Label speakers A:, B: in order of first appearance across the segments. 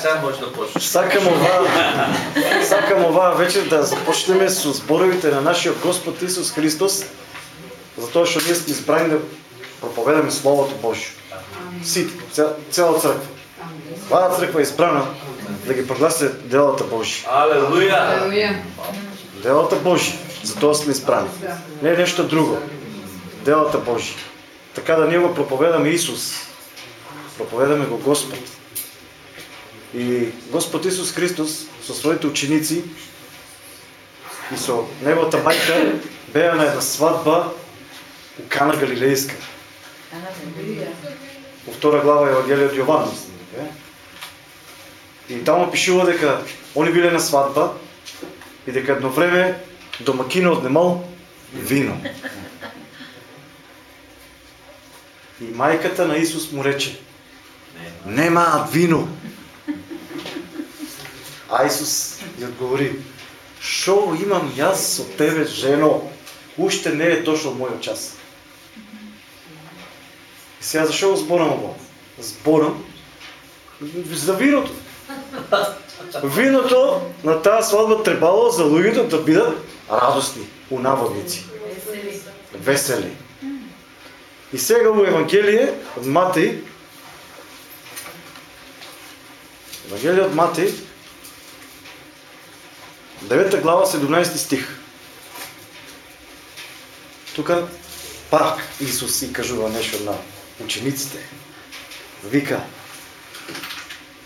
A: Сега може да почнеш.
B: Сакам ова, сакам ова вечер да започнеме со зборовите на нашиот Господ Исус Христос, затоа што ние сме избрани да проповедаме Словото Божие. Сите, цел, цела црква. Оваа црква е избрана да ги прогласи делата Божие.
A: Алелуя!
B: Делата Божие. Затоа сме избрани. Не е нещо друго. Делата Божие. Така да ние го проповедаме Исус. Проповедаме го Господ. И Господ Исус Христос со своите ученици и со неговата мајка беа на една свадба у Кана Галилејска. Во втора глава Евангелие од Јован. И таму пишува дека они биле на свадба и дека едно време домакинот немал вино. И мајката на Исус му рече, немаат вино. А Исус ја одговори, шо имам јас со тебе, жено, уште не е дошол мојот час. И сега зашо го зборам ово? Зборам за виното. Виното на таа свадба требало за луѓето да бидат радосни, у наводници, весели. И сега во Евангелие од Матеј, Евангелие од Матеј, 9 глава, 17 стих. Тука пак Исус си кажува нешто на учениците. Вика,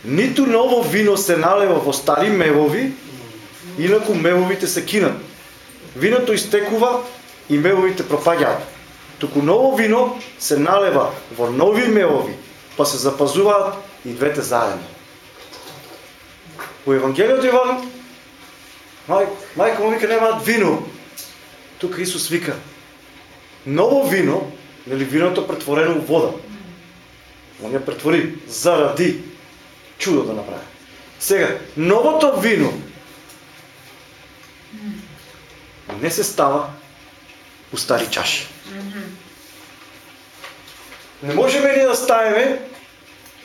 B: ниту ново вино се налева во стари мевови, инаку мевовите се кинат. Виното истекува и мевовите пропаѓаат. Туку ново вино се налева во нови мевови, па се запазуваат и двете заедно. Во Евангелието Иван, мај, мајка му вика немаат вино. Тука Исус вика, ново вино, нели виното претворено у вода. Он ја претвори заради чудо да направи. Сега, новото вино не се става у стари чаши. Не можеме ние да ставиме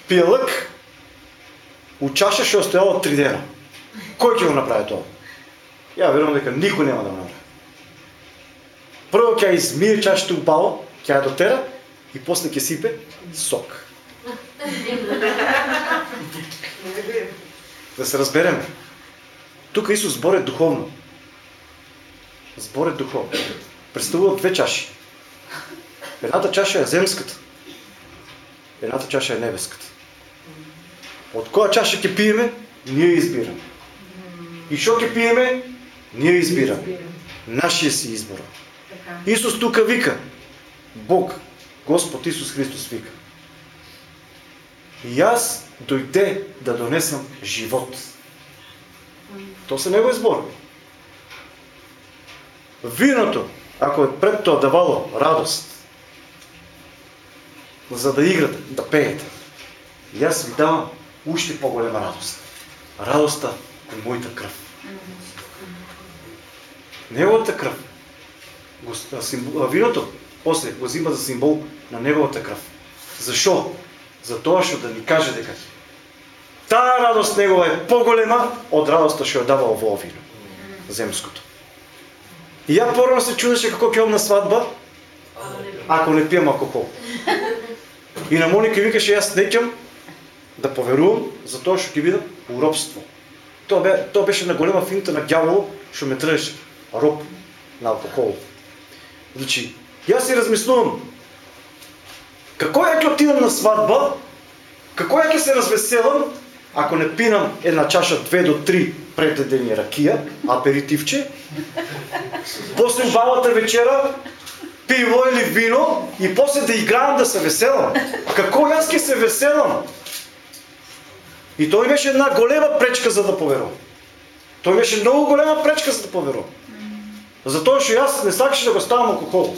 B: пијалък у чаша што стояла три дена. Кој ќе го направи тоа? Ја верувам дека никој нема да го направи. Прво ќе измие чашата упало, ќе ја дотера и после ќе сипе сок. Да се разбереме. Тука Исус зборе духовно. Зборе духовно. Представува две чаши. Едната чаша е земската. Едната чаша е небеската. Од која чаша ќе пиеме, ние избираме. И што ќе пиеме, ние избираме. Нашиот си избор. Исус тука вика. Бог, Господ Исус Христос вика. И јас дојде да донесам живот. То се негови зборови. Виното, ако е пред тоа давало радост, за да играте, да пеете, јас ви давам уште поголема радост. Радоста е мојата крв. Неговата а виното после го зима за символ на неговата крв. Зашо? Затоа што да ни каже дека таа радост негова е поголема од радоста што ја дава ово вино. Земското. И ја порано се чудеше како ќе на свадба, ако не пијам алкохол. И на Моника викаше, јас не ќам да поверувам, што ќе бидам у робство. Тоа, бе, тоа беше на голема финта на ѓаволо, што ме треше роб на алкохол. Значи, јас си размислувам, како ја ќе отидам на свадба, како ја ќе се развеселам, ако не пинам една чаша 2 до 3 предедени ракија, аперитивче, после убавата вечера, пиво или вино и после да играам да се веселам. Како јас ќе се веселам? И тој беше една голема пречка за да поверувам. Тој беше многу голема пречка за да поверувам. Затоа што јас не сакаше да го ставам алкохол.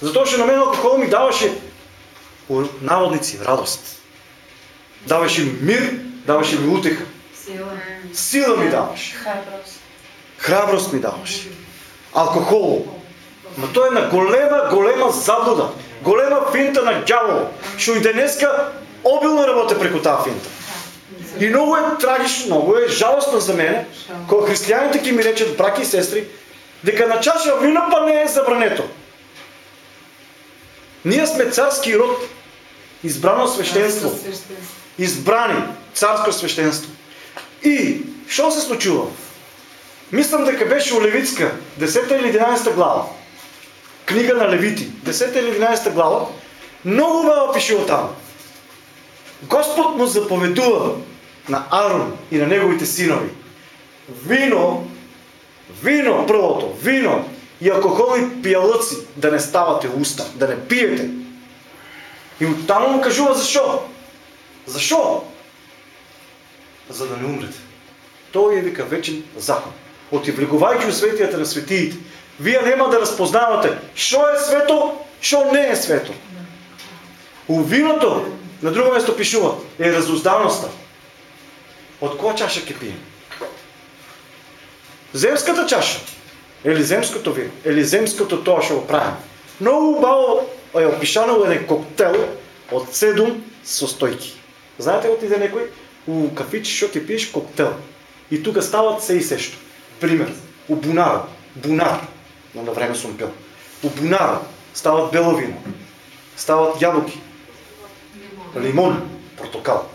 B: Затоа што на мене алкохол ми даваше наводници радост. Даваше ми мир, даваше ми утеха. Сила ми даваше. Храброст ми даваше. Алкохол. Но тоа е на голема, голема заблуда. Голема финта на ѓавол. Што и денеска обилно работя преко тази финта. И много е трагично, много е жалостно за мене, кога християните ки ми речат, браки и сестри, дека на чаша вина па не е забрането. Ние сме царски род, избрано свещенство. Избрани царско свещенство. И, що се случува? Мислям дека беше у Левицка, 10 или 11 глава. Книга на Левити, 10 или 11 глава. Много вело пише там. Господ му заповедува на Арон и на неговите синови. Вино, вино, първото, вино и алкохолни пиялъци да не ставате уста, да не пиете. И оттам му кажува защо. Защо? За да не умрете. Той е вика вечен закон. Отивлегувайки у светията на светиите, вие няма да разпознавате, що е свето, що не е свето. У виното, на друго место пишува, е разуздаността. От коя чаша ке пием? Земската чаша. Или земското вино. Или земското тоа ще го правим. Много убаво е опишано един коктейл от 7 состойки. Знаете отиде некој у кафиче што ќе пиеш коктейл. И тука стават се и сешто. Пример, у бунара, бунар, но на време сум пил. У бунара стават бело вино, стават ябълки, лимон, портокал,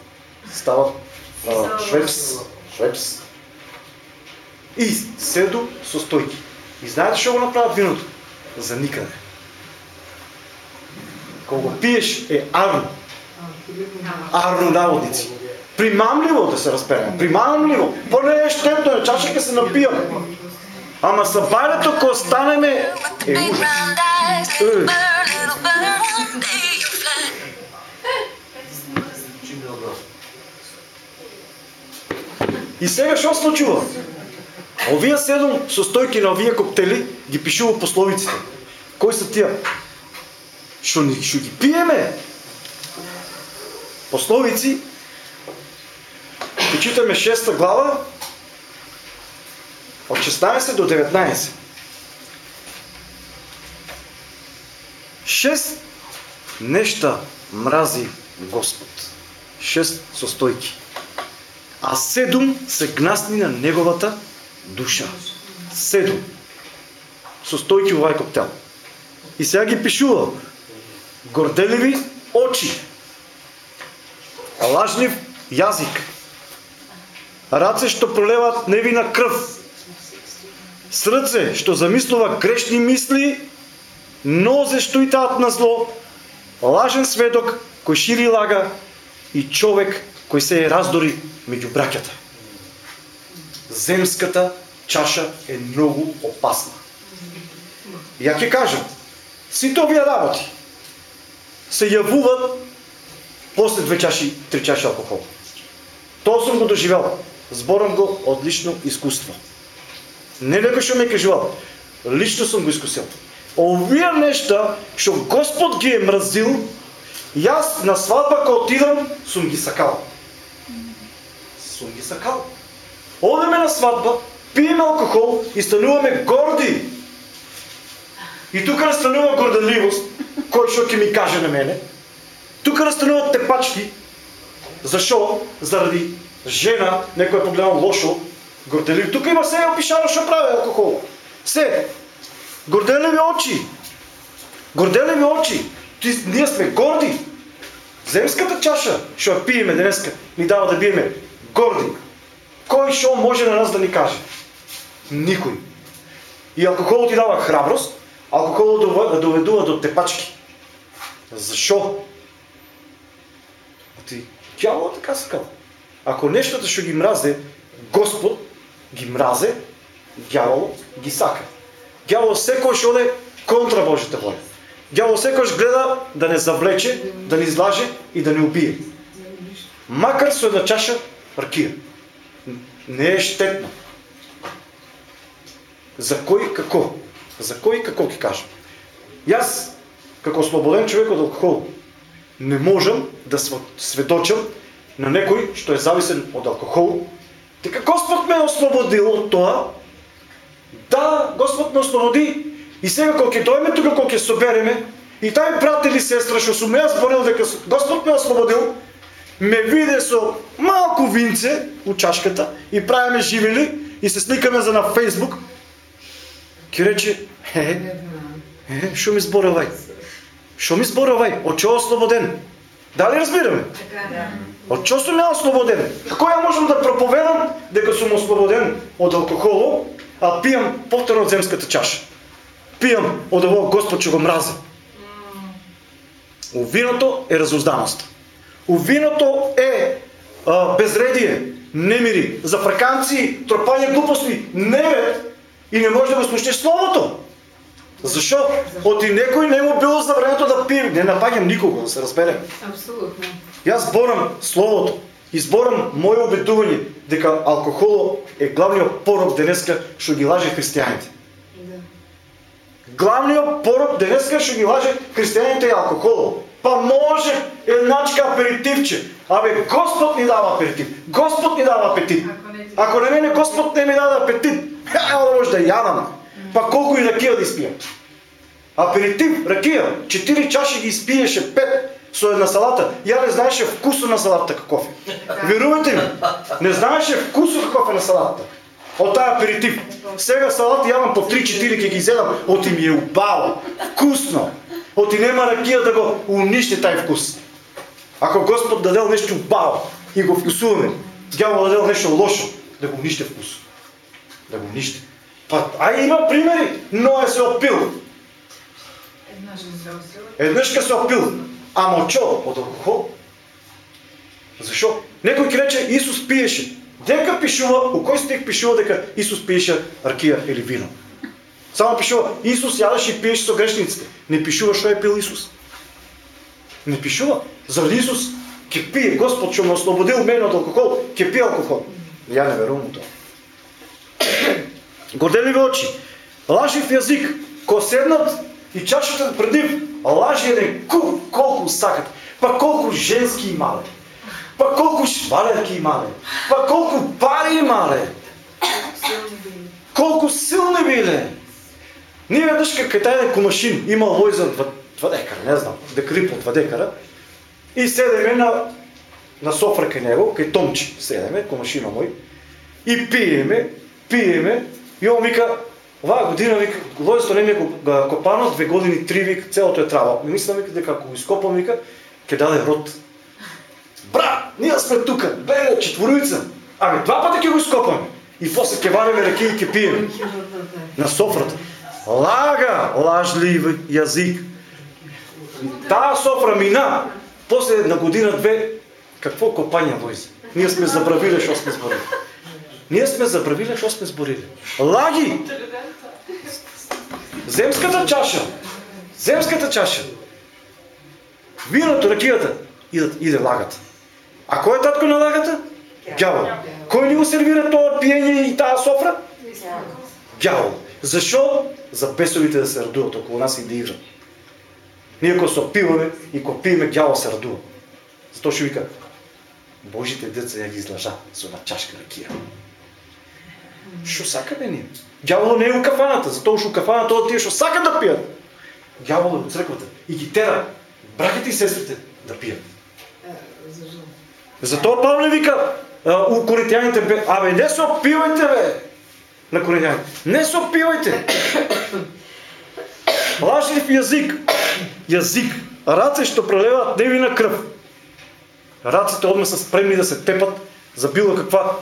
B: стават швепс, швепс и седо со стојки. И знаете што го направят виното? За никаде. Кога пиеш е арно. Арно наводници. Примамливо да се разпереме. Примамливо. Поне е щетно, е чаша се напијаме. Ама събарето, ако останеме, е ужас. Е. И сега що случва? Овие седом состойки на овие коктейли ги пишува пословиците. Кои са тия? Що, ни, шо ги пиеме? Пословици. Почитаме 6 глава, от 16 до 19. Шест неща мрази Господ. Шест состойки. А седум се гнасни на неговата душа. Седум. Состойки овај коктел. И сега ги пишува. Горделиви очи. Лажлив язик. Раце, што пролеват невина кръв. Срце, што замислува грешни мисли, нозе, што и таат на зло, лажен сведок, кој шири лага и човек кој се е раздори меѓу браќата. Земската чаша е многу опасна. Ја ќе кажам, сите овие работи се јавуват после две чаши, три чаши алкохол. Тоа сум го доживел. Зборам го од лично искуство. Не некој што ме кажувал. Лично сум го искусил. Овие нешта што Господ ги е мразил, јас на свадба кога отидам, сум ги сакал. Сум ги сакал. Одеме на свадба, пиеме алкохол и стануваме горди. И тука настанува горделивост, кој што ќе ми каже на мене. Тука настануват тепачки. Зашо? Заради жена, некој погледал лошо, горделив. Тука има се опишано што прави алкохол. Се. Горделиви очи. Горделиви очи. Ти, ние сме горди. Земската чаша, што ја пиеме денеска, ни дава да биеме горди. Кој што може на нас да ни каже? Никој. И алкохолот ти дава храброст, алкохолот доведува до тепачки. Зашо? А ти, дявол така сакал. Ако нещото што ги мразе, Господ ги мразе, дявол ги сака. Дявол секој што оде контра Божјата воля. Дявол секој гледа да не завлече, да не излаже и да не убие. Макар со една чаша ракија. Не е штетно. За кој како? За кој како ќе кажам? Јас, како слободен човек од алкохол, не можам да сведочам на некој што е зависен од алкохол, дека Господ ме ослободил од тоа. Да, Господ ме ослободи. И сега кога ќе дојме тука, кога ќе собереме, и тај брат или сестра што сум јас зборил дека Господ ме ослободил, ме виде со малко винце у чашката и правиме живели и се сликаме за на Фейсбук, ќе рече, е, е, шо ми зборувај? Шо ми зборувај? Од чего ослободен? Дали разбираме? Од чего сум ја ослободен? Како ја можам да проповедам дека сум ослободен од алкохоло, а пијам повторно од земската чаша? Пијам од овој Господ што го мрази. У виното е разузданост. Виното е а, безредие, немири, зафраканци, тропање глупости, невет и не може да го слушнеш Словото. Защо? Оти некој не му било забрането да пие. Не напаѓам никого, да се разберем.
C: Абсолютно.
B: Јас зборам Словото и зборам моје обетување дека алкохоло е главниот порок денеска што ги лаже христијаните.
C: Да.
B: Главниот порок денеска што ги лаже христијаните е алкохоло. Па може едначка аперитивче. Абе, Господ ни дава аперитив. Господ ни дава апетит.
C: Ако не
B: мене Господ не ми даде апетит, няма да може да ядам. Па колко и ракия да изпия. Аперитив, ракия, 4 чаши ги изпиеше, 5 со една салата. Я не знаеше вкуса на салата каков е. Верувате ми, не знаеше вкуса каков е на салата. От тая аперитив. Сега салата ядам по 3-4 ке ги изедам, оти ми е убаво, вкусно. Оти нема ракия да го унищи taj вкус. Ако Господ дадел нещо убаво и го вкусуваме, дявол дадел нещо лошо, да го унищи вкус. Да го унищи. Па, а има примери. Ноe се опил.
C: Една же здравствила.
B: Еднъж ка се опил. Ама чо? От алкохол. Защо? Некој ќе рече Исус пиеше. Дека пишува, у кој стих пишува дека Исус пиеше ракија или вино? Само пишува Исус ядеше и пиеше со грешниците. Не пишува што е пил Исус. Не пишува. Заради Исус ќе пие Господ што ме ослободил мене од алкохол, ќе пие алкохол. Ја не верувам тоа. Горделиви очи, лажив язик, ко седнат и чашата предив, лажи еден куп, колку сакат, па колку женски имале, па колку швалерки имале, па колку пари имале, колку силни биле. Ние веднъж кај тај комашин има лој за два, два декара, не знам, декари по два декара, и седеме на, на софра кај него, кај Томчи седеме, комашина мој, и пиеме, пиеме, и он вика, оваа година вика, лојсто не ми е копано, две години, три вика, целото е трава. И мислам вика дека ако го изкопам вика, ќе даде род. Бра, ние сме тука, бе, четворица. Ами два пъти ќе го изкопаме. И после ќе вариме реки и ќе пиеме на софрата. Лага, лажлив язик. Таа софра мина, после на година-две, какво копање войзе? Ние сме забравиле што сме зборили. Ние сме забравиле што сме зборили. Лаги! Земската чаша. Земската чаша. Виното, ракията, иде, иде лагата. А кој е татко на лагата? Дявол. Кој ни го сервира тоа пиење и таа софра? Дявол. Зашо? За бесовите да се радуват около нас и да играт. Ние ако се опиваме и ако пиеме, дявол се радува. Зато ще вика, Божите деца ја ги излажа со една чашка ракија. Шо сакаме ние? Дявол не е у кафаната, затоа ушо у кафаната од тие што сакат да пијат. Дявол е у црквата и ги тера братите и сестрите да пијат.
C: За жал.
B: Затоа Павле вика у коринтияните, бе, абе не се опивайте бе, на коринтияните. Не се опивайте. Лажлив язик, язик, раце што прелеваат невина кръв. Раците одма са спремни да се тепат за било каква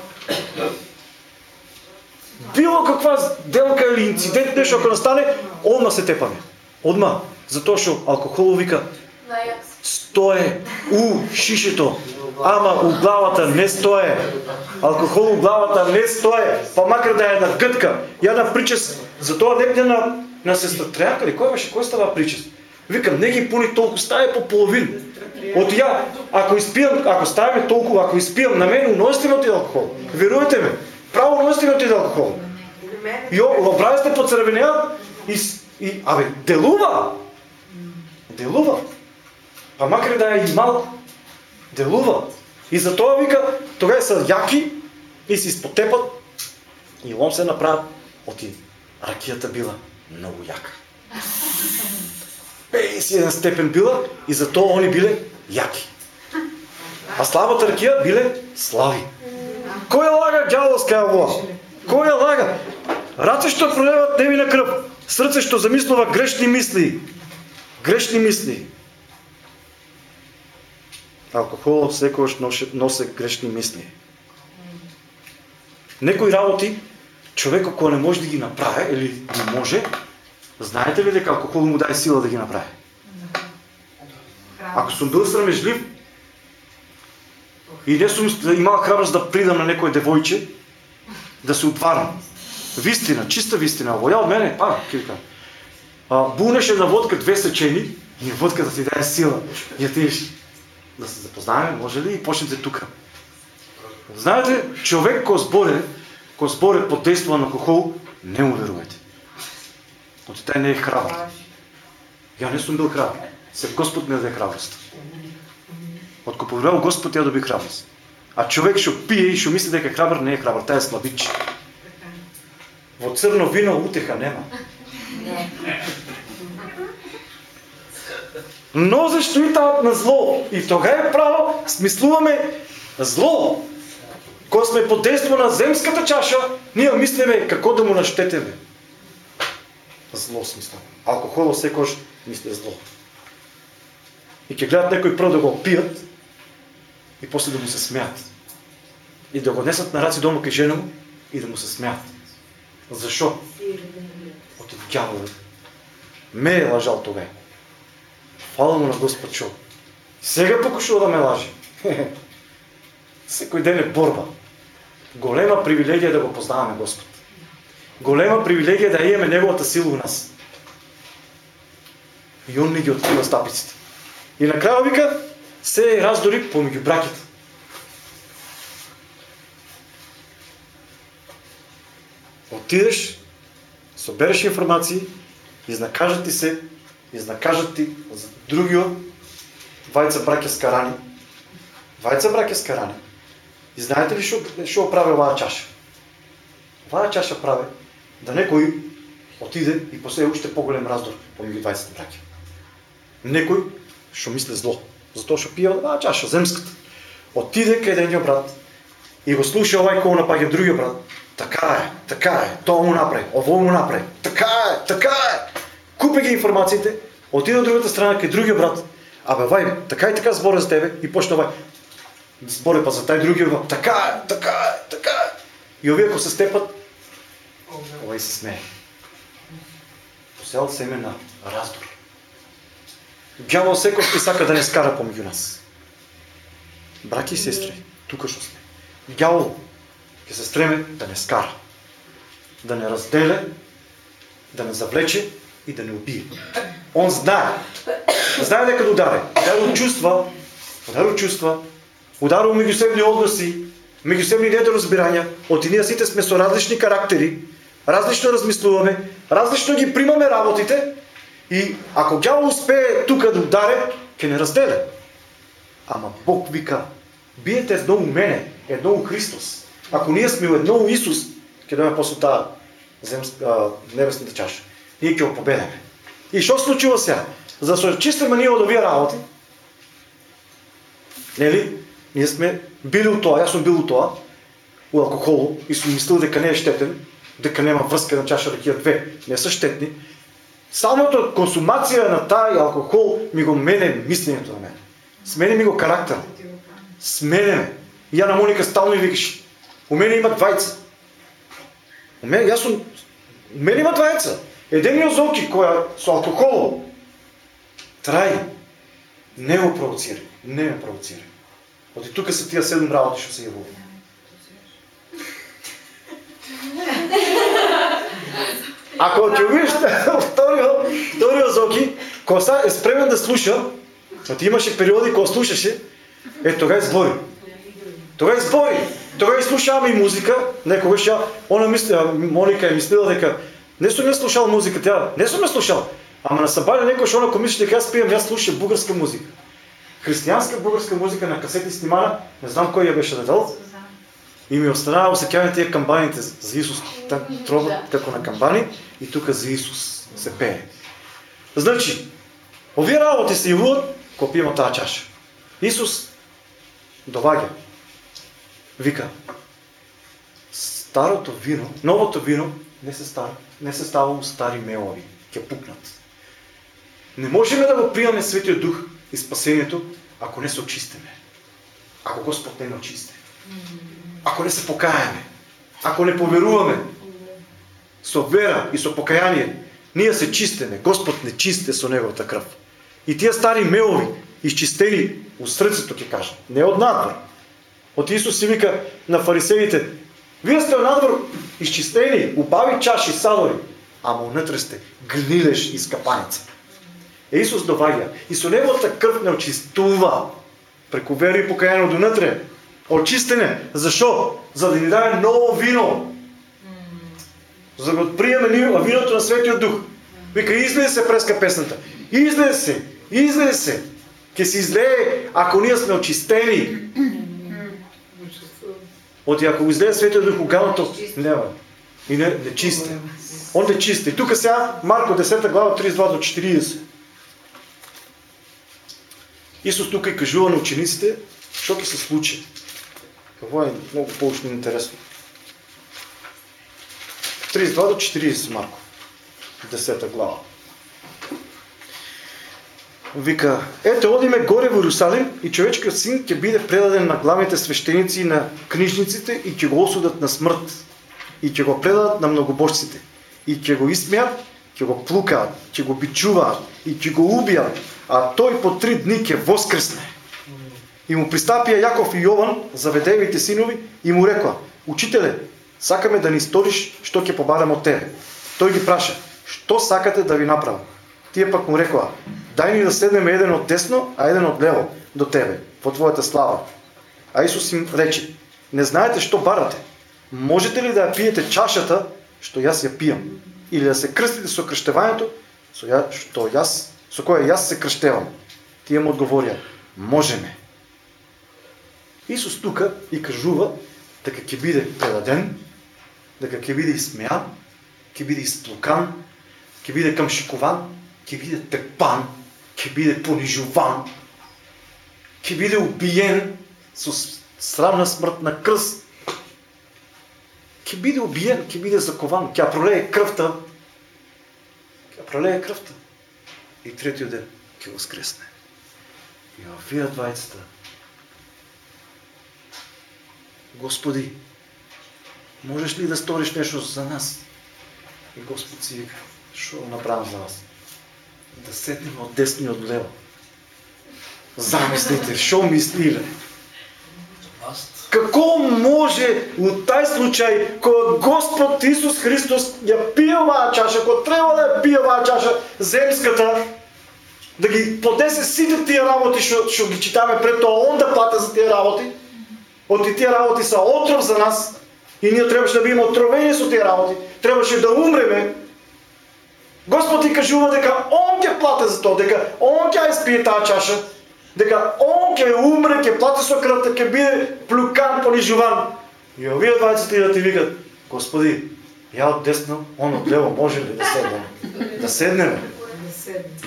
B: било каква делка или инцидент, нещо ако настане, одма се тепаме. Одма. Затоа што алкохолот вика, стое у шишето, ама у главата не стое. Алкохол у главата не стое, па макар да е една гътка. Я да причест, затоа некде на, на сестра Тряка ли, кој беше, кој става причест? Викам, не ги пуни толкова, стави по половин. От я, ако изпиям, ако ставиме толкова, ако изпиям на мен, уносите ме от алкохол. Веруйте ме, право уносите ме от алкохол. И образите поцрвенеат и, с- и, абе, делува. Делува. Па макар да е и малко, делува. И затова вика, тогава са яки и си спотепат и лом се направят от и ракията била много яка. 51 степен била и затоа они биле яки. А слабата ракия биле слави. Кой лага дяволска вола? Кой я лага? Раце што пролеват невина кръв. Срце што замислува грешни мисли. Грешни мисли. Алкохолот секогаш носи, грешни мисли. Некои работи човек ако не може да ги направи или не може, знаете ли дека алкохол му даде сила да ги направи? Ако съм бил срамежлив и не съм имал храброст да придам на некое девойче, да се отварям. Вистина, чиста вистина. Воя от мене, а, кика. А, бунеше на водка две сечени и водка да ти даде сила. И отидеш да се запознаем, може ли? И почнете тук. Знаете, човек, ко зборе, ко зборе под действо на алкохол, не му верувайте. Оти taj не е храбър. Я не съм бил храбър. Се Господ ми даде храброст. Отко повярвал Господ, я доби храброст. А човек ще пие и ще мисли дека е храбър, не е храбър. Тая е слабич. Во црно вино утеха нема. И тават на зло? И тогава право смислуваме зло. Кога сме под действо на земската чаша, ние мислиме какво да му нащетеме. Зло смисъл. Алкохолът секош мисли зло. И ќе гледат некои прво да го пият и после да му се смеят. И да го несат на раци дома кај жена му и да му се смеят. Защо? От дявола. Ме е лъжал тогава. Фала му на Господ шо. Сега покушува да ме лаже. Всекой ден е борба. Голема привилегия е да го познаваме Господ. Голема привилегия е да имаме Неговата сила у нас. И Он ни ги открива стапиците. И накрая вика, се е раздори помежду браките. Отидеш, събереш информации, изнакажат ти се, изнакажат ти за другиот, вајца браке скарани. Вајца браке скарани. И знаете ли што прави оваа чаша? Оваа чаша прави да некој отиде и после уште поголем раздор помеѓу двајцата браќа. Некој што мисли зло, затоа што пие оваа чаша земската. Отиде кај едниот брат и го слуша овај кој напаѓа другиот брат. Така е, така е, тоа му направи, ово му направи. Така е, така е. Купи ги информациите, отиде от другата страна кај другиот брат. Абе, вај, така и така зборе за тебе и почна вај. Зборе па за тај другиот брат. Така е, така е, така е. И овие ако се степат, овај се смее. Посел семе на раздор. Дявол секој ти сака да не скара помеѓу нас. Браки и сестри, тука што сме. Дявол ќе се стреме да не скара, да не разделе, да не завлече и да не убие. Он знае. Знае дека да ударе. Ударил чувства, ударил чувства, ударил меѓусебни односи, меѓусебни недоразбирања, оти ние сите сме со различни карактери, различно размислуваме, различно ги примаме работите и ако дявол успее тука да ударе, ќе не разделе. Ама Бог вика, биете едно у мене, едно у Христос. Ако ние сме едно у Исус, ќе дојме после таа небесната чаша. Ние ќе го победиме. И што случува сега? За да се ние од овие работи, нели? Ние сме били у тоа, јас сум бил у тоа, у алкохолу и сум мислил дека не е штетен, дека нема врска на чаша ракија две, не са штетни. Самото консумација на тај алкохол ми го мене мислењето на мене. Смени ми го карактер. Смене ме. Ја на Моника стално и викаш, у мене има двајца. У мене, јас сум, у мене има двајца. Едениот золки која со алкохол трај, не го провоцира, не ме провоцира. Оти тука се тия седум работи што се јавува. Ако ќе видиш вториот, вториот зоки, кој са е спремен да слуша, оти имаше периоди кога слушаше, е тогава збори. Тогава збори. Тогава слушаваме и музика. Некогаш ја, она мисля, Моника е мислила дека не сум ја слушал музика, тя не сум ја слушал. Ама на събаля некојаш она кој мисли дека јас пием, јас слушам бугарска музика. Християнска бугарска музика на касети снимана, не знам кој ја беше дадал. И ми останава осеќаваме тие камбаните за Исус. Там тробат како на камбани и тука за Исус се пее. Значи, овие работи се јавуват кога пиеме таа чаша. Исус доваѓа. Вика, старото вино, новото вино не се, стар, не се става у стари мелови, ќе пукнат. Не можеме да го приемаме Светиот Дух и спасението, ако не се очистиме. Ако Господ не очисти. Ако не се покаяме. Ако не поверуваме со вера и со покаяние, ние се чистиме. Господ не чисте со неговата кръв. И тия стари мелови, изчистени у срцето, ќе кажа, не од надвор. От Исус си вика на фарисеите, вие сте надвор изчистени, убави чаши, садори, ама унътре сте гнилеш и скапаница. Е, Исус доваѓа и со неговата кръв не очистува преку вера и покаяние од унатре. Очистене. Зашо? За да ни даде ново вино. За да го приеме виното на Светиот Дух. Вика, излезе се преска песната. Излезе се. Излезе се. Ке се излее, ако ние сме очистени. От ако излезе Светиот Дух, оганото няма. И не, не чисте. Он не чисте. И тук сега Марко 10 глава 32 до 40. Исус тук и кажува на учениците, що ќе се случи. Какво е много повече интересно. 32 до 40 Марко. 10 глава. Вика, ето одиме горе в Иерусалим и човечкиот син ќе биде предаден на главните свещеници и на книжниците и ќе го осудат на смрт. И ќе го предадат на многобожците. И ќе го изсмеат, ќе го плукаат, ќе го бичуваат и ќе го убият, а той по три дни ќе воскресне. И му пристапија Јаков и Јован, заведевите синови, и му рекла, Учителе, сакаме да ни сториш што ќе побараме од тебе. Тој ги праша, што сакате да ви направам? Тие пак му рекла, дај ни да седнеме еден од десно, а еден од лево до тебе, во твоята слава. А Исус им рече, не знаете што барате. Можете ли да ја пиете чашата, што јас ја пијам? Или да се крштевањето, со ја, што јас, со кое јас се крштевам? Тие му одговорија, можеме. Исус тука и кажува дека ќе биде предаден, дека ќе биде изсмеан, ќе биде исплукан, ќе биде камшикован, ќе биде тепан, ќе биде понижуван, ќе биде убиен со срамна смрт на крст, ќе биде убиен, ќе биде закован, ќе пролее крвта, ќе пролее крвта и третиот ден ќе воскресне. И овие двајцата Господи, можеш ли да сториш нещо за нас? И Господ си вика, що направам за вас? Да седнем от десни от лево. Замислите, що мислиле? Како може у тај случај кога Господ Исус Христос ја пие оваа чаша, кога треба да ја пие оваа чаша земската, да ги подесе сите тие работи што што ги читаме пред тоа, он да плате за тие работи, от и тия работи са отров за нас и ние трябваше да бидеме отровени со тия работи. Трябваше да умреме. Господ ти кажува дека Он ќе плати за тоа, дека Он ќе изпие таа чаша, дека Он ќе умре, ќе плати со крвта, ќе биде плюкан, понижуван. И овие двајцата да ти викат, Господи, ја од десно, он од лево, може ли да седнеме? Да седнеме.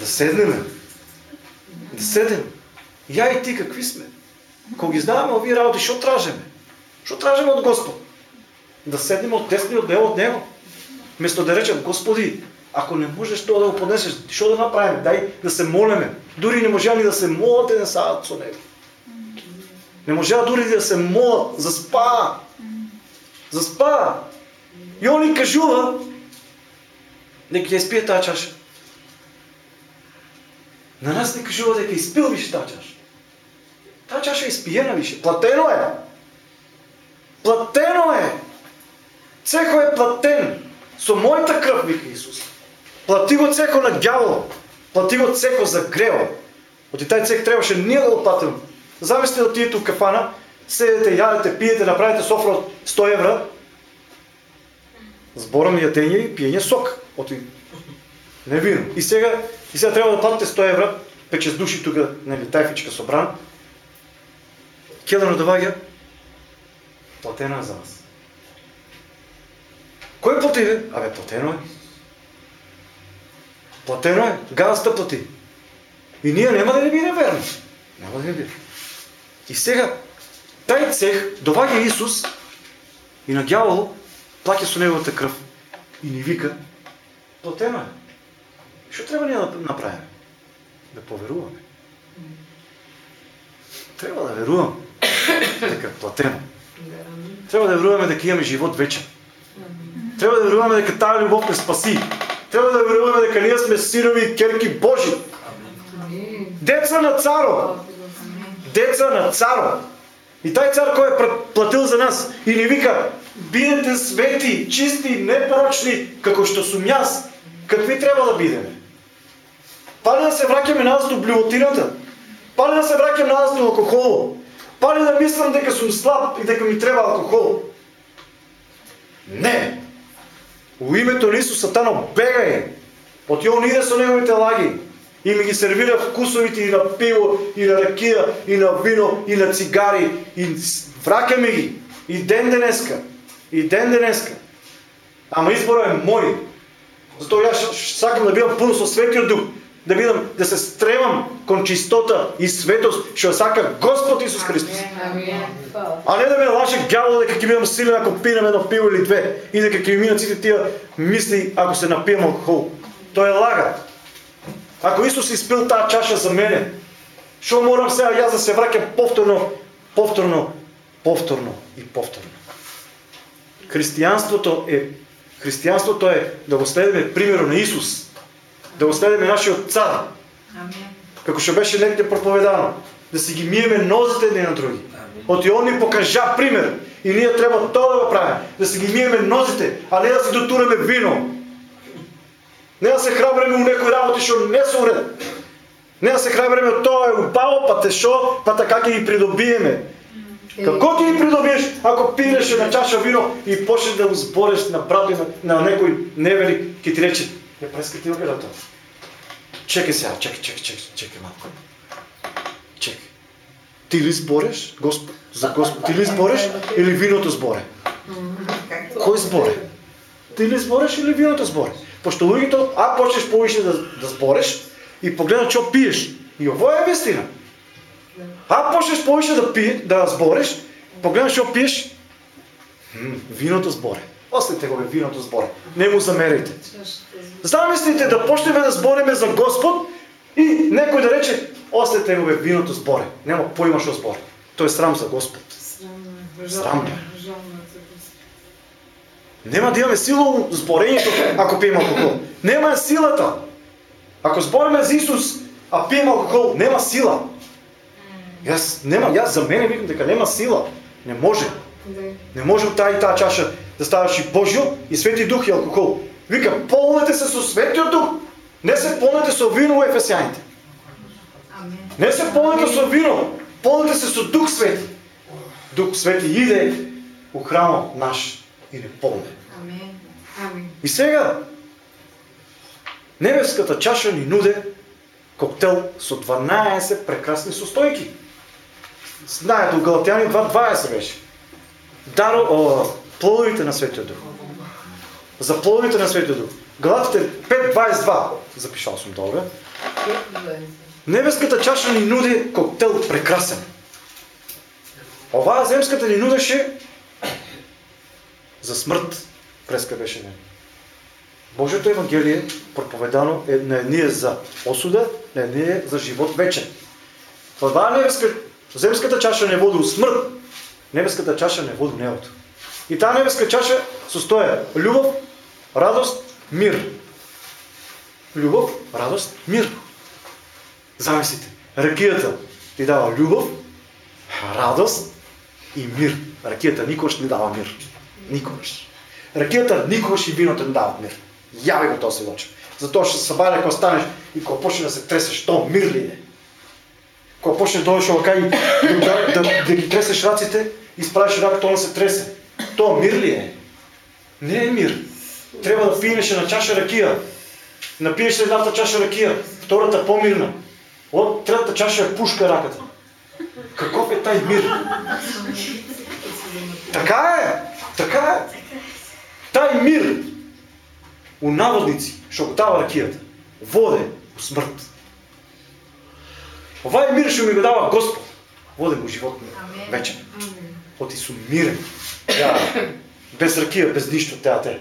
B: Да седнеме. Да седнеме. Ја и ти какви сме? Кога ги знаеме овие работи, што тражеме? Што тражеме од Господ? Да седнеме од десно и од лево од Него. Место да речем, Господи, ако не можеш тоа да го поднесеш, што да направиме? Дај да се молеме. Дури не можеа ни да се молат еден саат со Него. Не можеа дури да се молат за спа. За спа. И он ни кажува, дека ќе испие таа чаша. На нас ни кажува дека испил више таа чаша. Таа чаша е изпиена више. Платено е. Платено е. Цехо е платен. Со мојата кръв, вика Исус. Плати го цехо на дявола. Плати го цехо за грео. От и тај цех трябваше ние да го платим. Замислите да отидете в кафана, седете, ядете, пиете, направите софра от 100 евра. Зборам ядење и пиење сок. От и... Не вино. И сега, и сега трябва да платите 100 евра, 5-6 души тук, нели, тайфичка собран. Келено доваѓа, платено е за вас. Кој плати бе? Абе, платено е. Платено е. Газта плати. И ние нема да не биде верни. Нема да не биде. И сега, Тај цех доваѓа Исус и на дявол плаќа со неговата крв и ни вика платено е. Што треба ние да направиме? Да поверуваме. Треба да веруваме дека платено. Треба да веруваме дека имаме живот вечен. Треба да веруваме дека таа љубов не спаси. Треба да веруваме дека ние сме синови и керки Божи. Деца на царо. Деца на царо. И тај цар кој е платил за нас и ни вика бидете свети, чисти, непорочни, како што сум јас. Какви треба да бидеме? Пали да се враќаме назад до блювотината? Пали да се враќам назад до алкохол? Пали да мислам дека сум слаб и дека ми треба алкохол? Не! У името на Исус Сатано бегај! Оти он иде со неговите лаги и ми ги сервира вкусовите и на пиво, и на ракија, и на вино, и на цигари, и с- враќаме ги. И ден денеска. И ден денеска. Ама изборот е мој. Затоа јас сакам да бидам пун со светиот дух, да бидам да се стремам кон чистота и светост што сака Господ Исус Христос. А не да ме лаже гјавол дека ќе бидам силен ако пинам едно пиво или две и дека ќе ми минат сите тия мисли ако се напијам алкохол. Тоа е лага. Ако Исус испил таа чаша за мене, што морам сега јас да се враќам повторно, повторно, повторно и повторно. Христијанството е христијанството е да го следиме примерот на Исус, да го следиме нашиот цар, како што беше некаде проповедано, да си ги миеме нозите едни на други. Оти он ни покажа пример и ние треба тоа да го правиме, да си ги миеме нозите, а не да си дотураме вино. Не да се храбриме у некои работи што не се уред. Не да се храбриме од тоа е убаво, па те шо, па така ќе ги придобиеме. Како ќе ги придобиеш ако пиеш една чаша вино и почнеш да го збориш на брат на, на некој невери, ќе ти рече, ја прескати оградата. Чекай сега, чекай, чекай, чекай, чекай малко. Чекай. Ти ли збореш, Господ, за Господ, ти ли збореш или виното зборе? Кој зборе? Ти ли збореш или виното зборе? Пошто луѓето, а почнеш повише да, да збореш и погледнат што пиеш. И ово е вестина. А почнеш повише да пие, да збореш, погледнаш што пиеш, виното зборе. Оставите го бе, виното зборе. Не му замерите. Замислите да почнеме да збориме за Господ и некој да рече, оставете го бе, виното зборе. Нема поима што зборе. Тој е срам за Господ.
C: Срамно е.
B: Е.
C: Е Господ.
B: Нема да имаме сила у зборењето ако пиеме алкохол. Нема силата. Ако збориме за Исус, а пиеме алкохол, нема сила. Јас нема, јас за мене викам дека нема сила. Не може. Не може таа и таа чаша да ставаш и Божјо и Свети Дух и алкохол. Вика, полнете се со Светиот Дух. Не се полнете со вино.
C: Амин.
B: Не се полнете со вино, полнете се со Дух Свети. Дух Свети иде храмот наш и не.
C: Амин.
B: И сега, небеската чаша ни нуде коктел со 12 прекрасни состојки. Знаете, у Галатјани 2.20 беше. Даро, о, плодовите на Светиот Дух. За плодовите на Светиот Дух. Галатите 5.22, запишал сум добре. Небеската чаша ни нуди коктел прекрасен. Оваа земската ни нудеше за смрт, преска беше не. Божието Евангелие проповедано е на едни е за осуда, на едни е за живот вечен. Това небеска, земската чаша не води у смрт, небеската чаша не води у небото. И таа небеска чаша состоја љубов, радост, мир. Љубов, радост, мир. Замислите, ракијата ти дава љубов, радост и мир. Ракијата никош не дава мир. Никогаш. Ракијата никогаш и виното не дава мир. Ја ви го тоа сведочам. Затоа што се събаре кога станеш и кога почне да се тресеш, то мир ли е? Кога почнеш да одиш овака и да, да, да, да ги тресеш раците, изправиш рак, тоа не се тресе. То мир ли е? Не е мир. Треба да пиеш една чаша ракија. Напиеш едната чаша ракија, втората помирна. От третата чаша е пушка раката. Каков е тај мир? Така е, така е. Тај мир у наводници, што го дава ракијата, воде у смрт. Овај мир што ми го дава Господ. воден го живот
C: Амен.
B: вечен.
C: Амин.
B: Оти Ja, без ракија, без ништо, теате.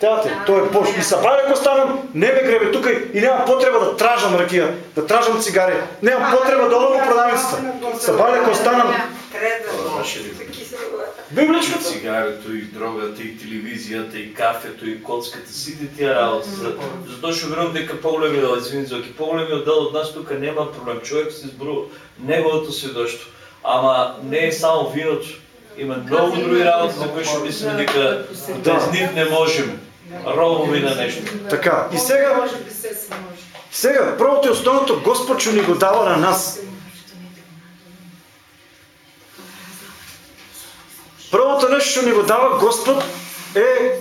B: Теате, тој е Бож. И сабале ако станам, не ме гребе тука и немам потреба да тражам ракија, да тражам цигари. Немам потреба да одам продавницата. Сабале ако станам, библичката.
A: Цигарето и дрогата, и телевизијата, и кафето, и коцката, сите тие работи. За- Затоа што верувам дека поголеми дел, извини Зоки, поголемиот дел од нас тука нема проблем. Човек се зборува неговото сведоштво. Ама не е само виното. Има многу други работи за кои што мислиме дека без нив не можеме. Робови на нешто.
B: Така, и сега,
C: Може би се се може.
B: сега, првото и основното Господ што ни го дава на нас. Првото нешто што ни го дава Господ е.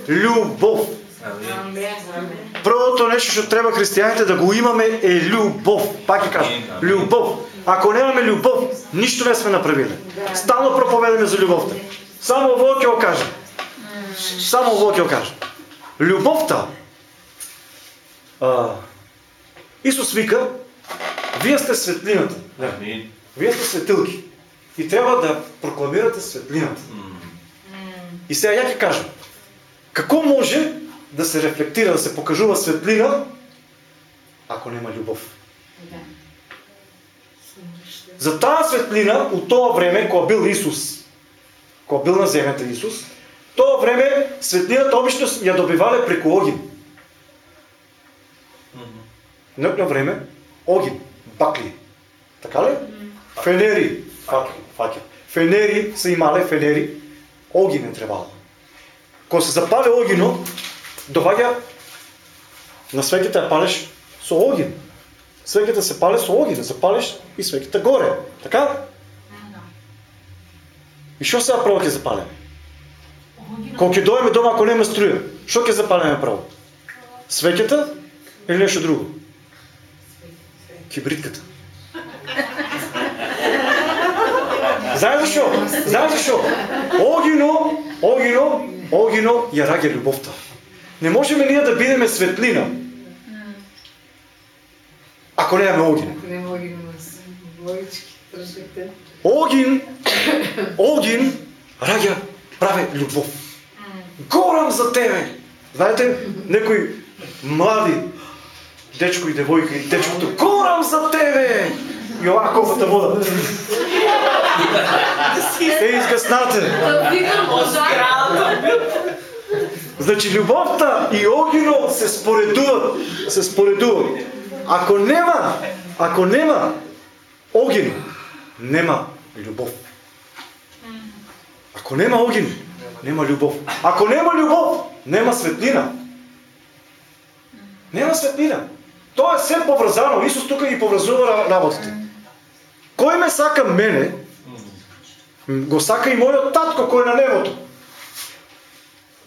C: Амен.
B: Првото нешто што треба христијаните да го имаме е љубов. Пак ќе кажам, љубов. Ако немаме љубов, ништо не сме направиле. Стално проповедаме за љубовта. Само ово ќе кажам. Само ово ќе го кажам. Љубовта. А, Исус вика, вие сте светлината. Не,
A: Амин.
B: Вие сте светилки. И трябва да прокламирате светлината. И сега ја ќе кажам. Како може да се рефлектира, да се покажува светлина, ако нема љубов?
C: Да.
B: За таа светлина, у тоа време, кога бил Исус, кога бил на земјата Исус, тоа време светлината обично ја добивале преку огин. Некој време огин, бакли. Така ли? Фенери, факел. Фенери се имале фенери, огин е требало. Кога се запале огино, доваѓа на свеќата ја палеш со огин. Свеќата се пале со огин, запалеш и свеќата горе. Така? И што сега прво ќе запалеме? Кога ќе дојдеме дома ако нема струја, што ќе запалеме прво? Свеќата или нешто друго? Кибритката. Знаеш зашо? Знаеш зашо? Огино, огино, огино ја раѓа љубовта. Не можеме ние да бидеме светлина. Ако немаме огин.
C: Ако не може на нас. Двоички, тръжкате.
B: Огин, огин раѓа праве љубов. Горам за тебе. Знаете, некои млади дечко и девојка и дечкото горам за тебе. И оваа кофата вода. Е
C: викам пожар.
B: Значи љубовта и огино се споредуваат, се споредуваат. Ако нема, ако нема огин, нема љубов. Ако нема огин, нема љубов. Ако нема љубов, нема светлина. Нема светлина. Тоа е се поврзано. Исус тука ги поврзува ра- работите. Кој ме сака мене, го сака и мојот татко кој е на небото.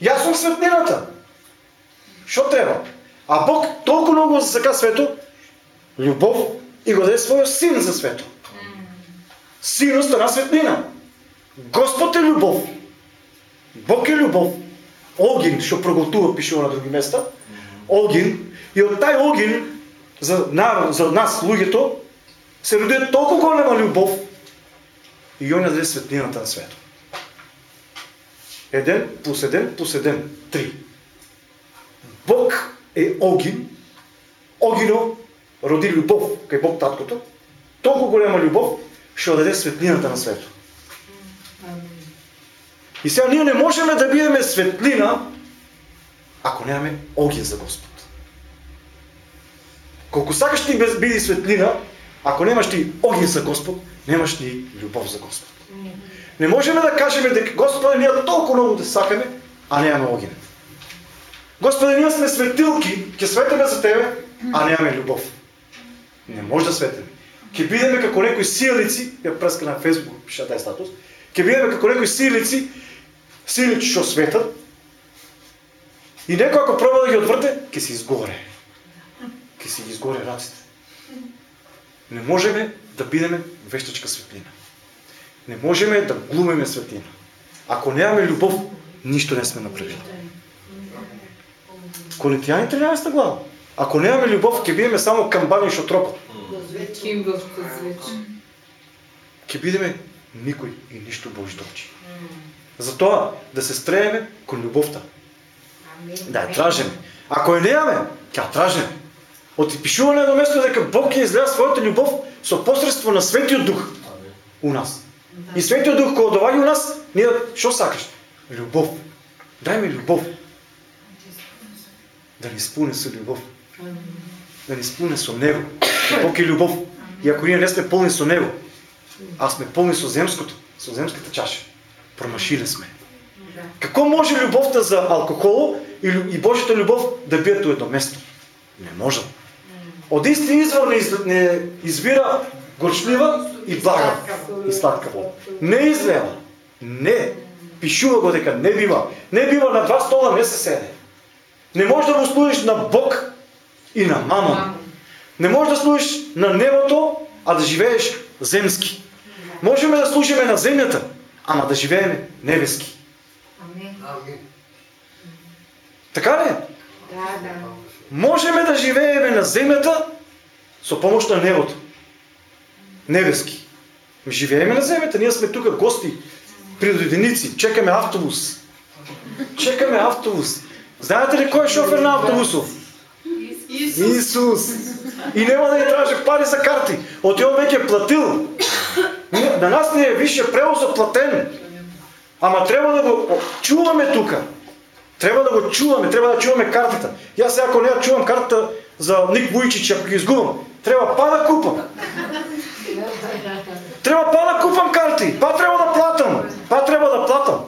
B: Јас сум светлината. Што треба? А Бог толку многу за сака свето, љубов и го даде својот син за свето. Синот стана светлина. Господ е љубов. Бог е љубов. Огин што проголтува пишува на други места. Огин и од тај огин за народ, за нас луѓето се роди толку голема љубов и ја даде светлината на светот. Еден плюс еден плюс еден. Три. Бог е огин. Огино роди љубов кај Бог таткото. Толку голема љубов што даде светлината на светот. И сега ние не можеме да бидеме светлина ако немаме огин за Господ. Колку сакаш ти биди светлина, ако немаш ти огин за Господ, немаш ни љубов за Господ. Не можеме да кажеме дека Господе ние толку многу да сакаме, а немаме огин. Господе ние сме светилки, ќе светиме за тебе, а немаме љубов. Не може да светиме. Ќе бидеме како некои сијалици, ја преска на Фейсбук, пиша тај статус, ќе бидеме како некои сијалици, сијалици што светат, и некој ако проба да ги одврте, ќе се изгоре. Ќе се изгоре раците. Не можеме да бидеме вештачка светлина. Не можеме да глумиме светлина. Ако немаме љубов, ништо не сме направили. Коринтијани 13 глава. Ако нямаме любов, ќе бидеме само камбани
C: ще звучи.
B: Ќе бидеме никој и ништо Божитовчи. Затоа да се стрееме кон љубовта. Да ја тражиме. Ако ја немаме, ќе ја тражиме. Од пишуване едно место дека Бог ќе излеа својата љубов со посредство на Светиот Дух у нас. И Светиот Дух кога доаѓа у нас, ние што сакаш? Љубов. Дај ми љубов. Да ни спуне со љубов. Да ни спуне со Него. Бог е љубов. И ако ние не сме полни со Него, а сме полни со земското, со земската чаша, промашиле сме. Како може љубовта за алкохол и, лю- и Божјата љубов да бият у едно место? Не може. Од исти извор не, из, не извира горчлива и блага и сладка вода. Не излева. Не. Пишува го дека не бива. Не бива на два стола не се седе. Не може да му служиш на Бог и на мамон. Не може да служиш на небото, а да живееш земски. Можеме да служиме на земјата, ама да живееме небески.
C: Амин.
B: Така ли? е?
C: Да, да.
B: Можеме да живееме на земјата со помош на небото. Небески. Живееме на земјата, ние сме тука гости, придоденици, чекаме автобус. Чекаме автобус. Знаете ли кој е шофер на автобусов? Исус. И нема да ни тражи пари за карти. От он веќе е платил. На нас не е висше превозот платен. Ама треба да го чуваме тука. Треба да го чуваме, треба да чуваме картата. Јас сега ако не ја чувам картата за Ник Вујчич, ако ги изгубам, треба па да купам. Треба па да купам карти, па треба да платам, па треба да платам.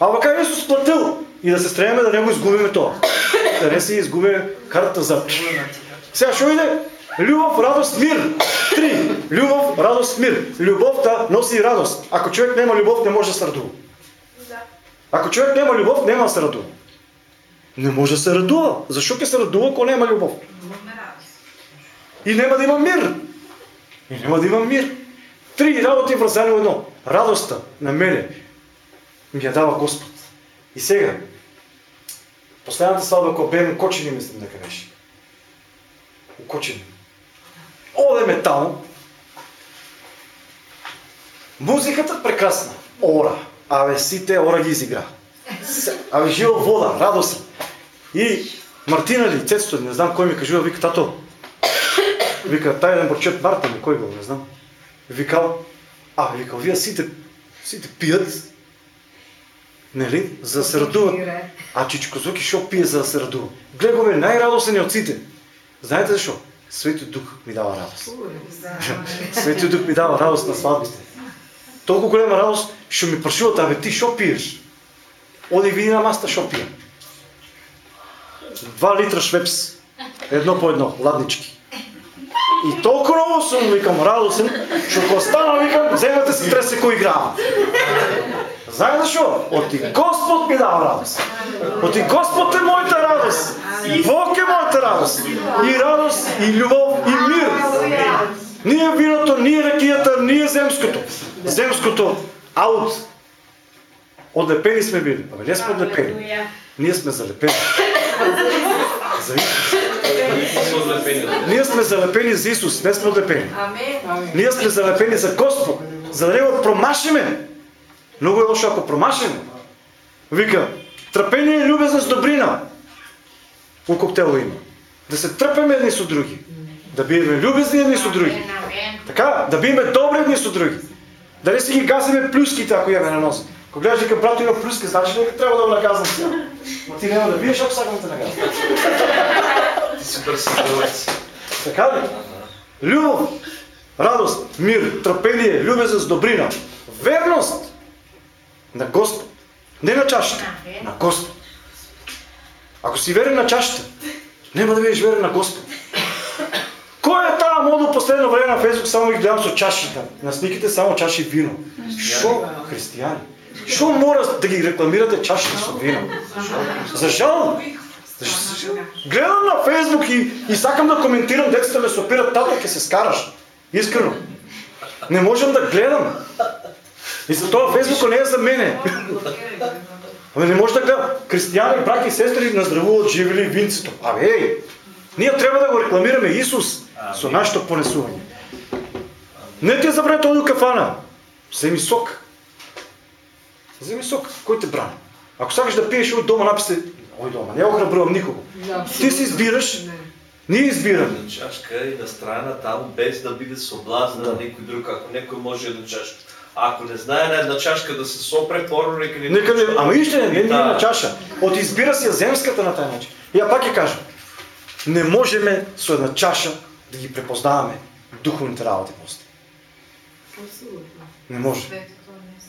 B: А вака Исус платил и да се стремеме да не го изгубиме тоа. Не се изгубиме картата за... Сега што иде? Љубов, радост, мир. Три. Љубов, радост, мир. Љубовта носи радост. Ако човек нема љубов, не може да се радува. Ако човек нема љубов, нема да се радува. Не може да се радува. Зашо ќе се радува ако нема љубов? И нема да има мир. И нема да има мир. Три работи врзани во едно. Радоста на мене ми ја дава Господ. И сега, последната свадба кога беем кочени, мислам дека беше. Укочени. Одеме таму. Музиката прекрасна. Ора. Абе, сите ора ги изигра. Абе, живо вода, радост. И Мартина ли, Цецто, не знам кой ми кажува, вика, тато, вика, тај ден прочет Марта кој го, не знам. Викал, а, викал, вие сите, сите пият, нели, за да се радуват. А Чичкозуки шо пие за да се радува? Гледай го бе, най-радостен е от сите. Знаете защо? Светиот Дух ми дава радост. Светиот Дух ми дава радост на сватбите. Толку голема радост, што ми прашуват, абе ти шо пиеш? Оди види на маста шо пие. Два литра швепс. Едно по едно, ладнички. И толку много сум, викам, радостен, што кога стана, викам, земете се тресе кој играва. Знаеш защо? Оти Господ ми дава радост. Оти Господ е моята радост. Бог е моята радост. И радост, и любов, и мир. Ние виното, ние ракията, ние земското. Земското аут. Отлепени сме били. Абе, не сме отлепени. Ние сме залепени. Ние сме залепени за Исус, не сме отлепени. Ние сме залепени за Господ, за да не го промашиме. Много е лошо ако промашиме. Вика, тръпение и любезност добрина. У коктейла има. Да се тръпеме едни со други. Да биеме любезни едни со други. Така, да биеме добри едни со други. Да не си ги газиме плюските, ако имаме на носа. Ако гледаш дека брат има плюски, значи дека трябва да го наказвам сега. Но ти няма да биеш, ако сакам да те наказвам.
A: Ти си бърсителец.
B: Така ли? Любов, радост, мир, трпение, любезност, добрина, верност на Господ. Не на чашата, на Господ. Ако си верен на чашата, нема да бидеш верен на Господ. Кој е таа мода последно време на Фейсбук само ги гледам со чашите. На сниките само чаши вино. Шо? Християни. Шо мора да ги рекламирате чашите со вино? За жал. Гледам на Фейсбук и, и сакам да коментирам, децата ме сопират, тата ке се скараш. Искрено. Не можам да гледам. И затова Фейсбук не е за мене. Абе не може да гледам. Християни, браки и сестри наздравуват живели винцето. Абе, ей! Ние трябва да го рекламираме Исус со
A: Амин.
B: нашето понесување. Не ти забране тоа до кафана. Земи сок. Земи сок, кој те брани? Ако сакаш да пиеш од дома, напиши Ој дома, не охрабрувам никого. Ти си избираш,
C: Не.
B: ние избираме.
A: на чашка и на страна там, без да биде соблазна
B: Да.
A: на никой друг, ако некој може една чашка. Ако не знае на една чашка да се сопре, порно нека не...
B: Нека не, ама иште не, не, не
A: Да.
B: на чаша. От избира си земската на тај начин. Ја пак ќе кажам, не можеме со една чаша да ги препознаваме духовните работи после. Не може.
C: Не.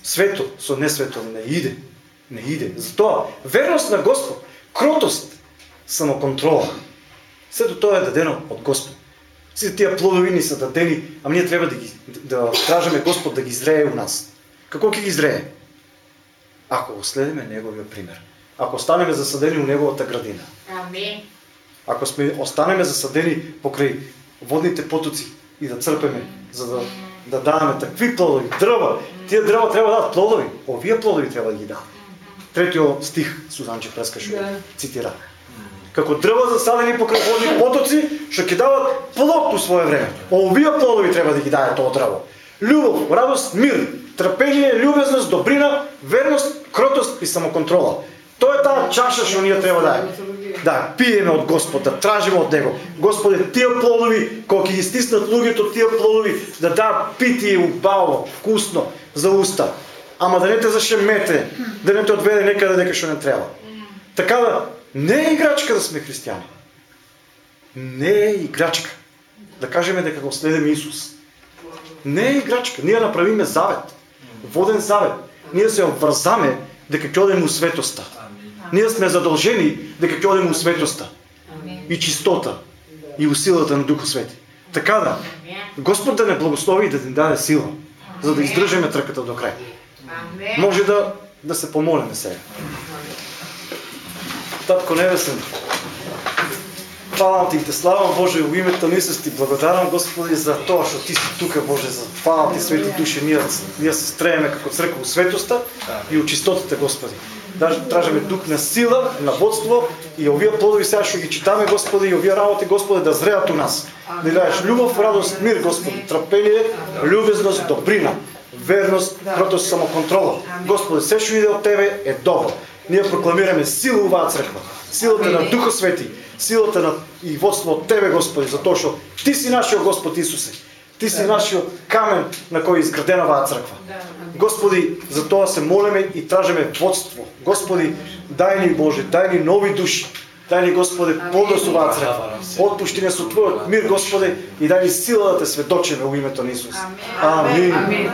B: Свето со несвето не иде. Не иде. Затоа, верност на Господ, кротост, самоконтрола. Сето тоа е дадено од Господ. Сите тие плодови ни са дадени, а ние треба да ги да тражаме Господ да ги зрее у нас. Како ќе ги зрее? Ако следиме неговиот пример. Ако останеме засадени у неговата градина.
C: Амин.
B: Ако сме останеме засадени покрај водните потоци и да црпеме, за да, да даваме такви плодови, дрва, тие дрва треба да дадат плодови, овие плодови треба да ги дадат. Третиот стих Сузанче Прескаш
C: Да.
B: цитира. Како дрва засадени покрај водни потоци, што ќе дават плод у свое време. Овие плодови треба да ги даде тоа дрво. Љубов, радост, мир, трпение, љубезност, добрина, верност, кротост и самоконтрола. Тоа е таа чаша што ние треба да ја да пиеме од Господ, да тражиме од Него. Господе, тие плодови, кога ќе ги стиснат луѓето тие плодови, да дадат питие убаво, вкусно за уста, ама да не те зашемете, да не те одведе некаде дека што не треба. Така да, не е играчка да сме християни. Не е играчка. Да кажеме дека го следиме Исус. Не е играчка. Ние направиме завет. Воден завет. Ние се обврзаме дека ќе одеме у светоста. Ние сме задолжени дека ќе одеме у светоста и чистота и у силата на Духа Свети. Така да. Господ да не благослови и да ни даде сила, за да издржиме трката до.
C: Амин.
B: Може да, да се помолиме сега. Татко Небесен, фалам ти и те славам Боже во името на Исус ти благодарам Господи за тоа што ти си тука Боже за фалам ти свети души ние ние се стрееме како црква у светоста и у чистотата Господи. Даже тражаме дух на сила, на водство и овие плодови сега што ги читаме Господи и овие работи Господи да зреат у нас. Да ни дадеш љубов, радост, мир Господи, трпение, љубезност, добрина, верност, кротост, самоконтрола. Господи, се што иде од Тебе е добро. Ние прокламираме сила оваа црква, силата на Духа Свети, силата на и водство од Тебе, Господи, затоа што Ти си нашиот Господ Исусе. Ти си нашиот камен на кој е изградена оваа црква. Господи, за тоа се молиме и тражиме водство. Господи, дај ни Боже, дај ни нови души. Дај ни Господи плодост оваа црква. Отпушти не со Твојот мир, Господи, и дај ни сила да те сведочиме во името на Исус.
C: Амин.
B: Амин.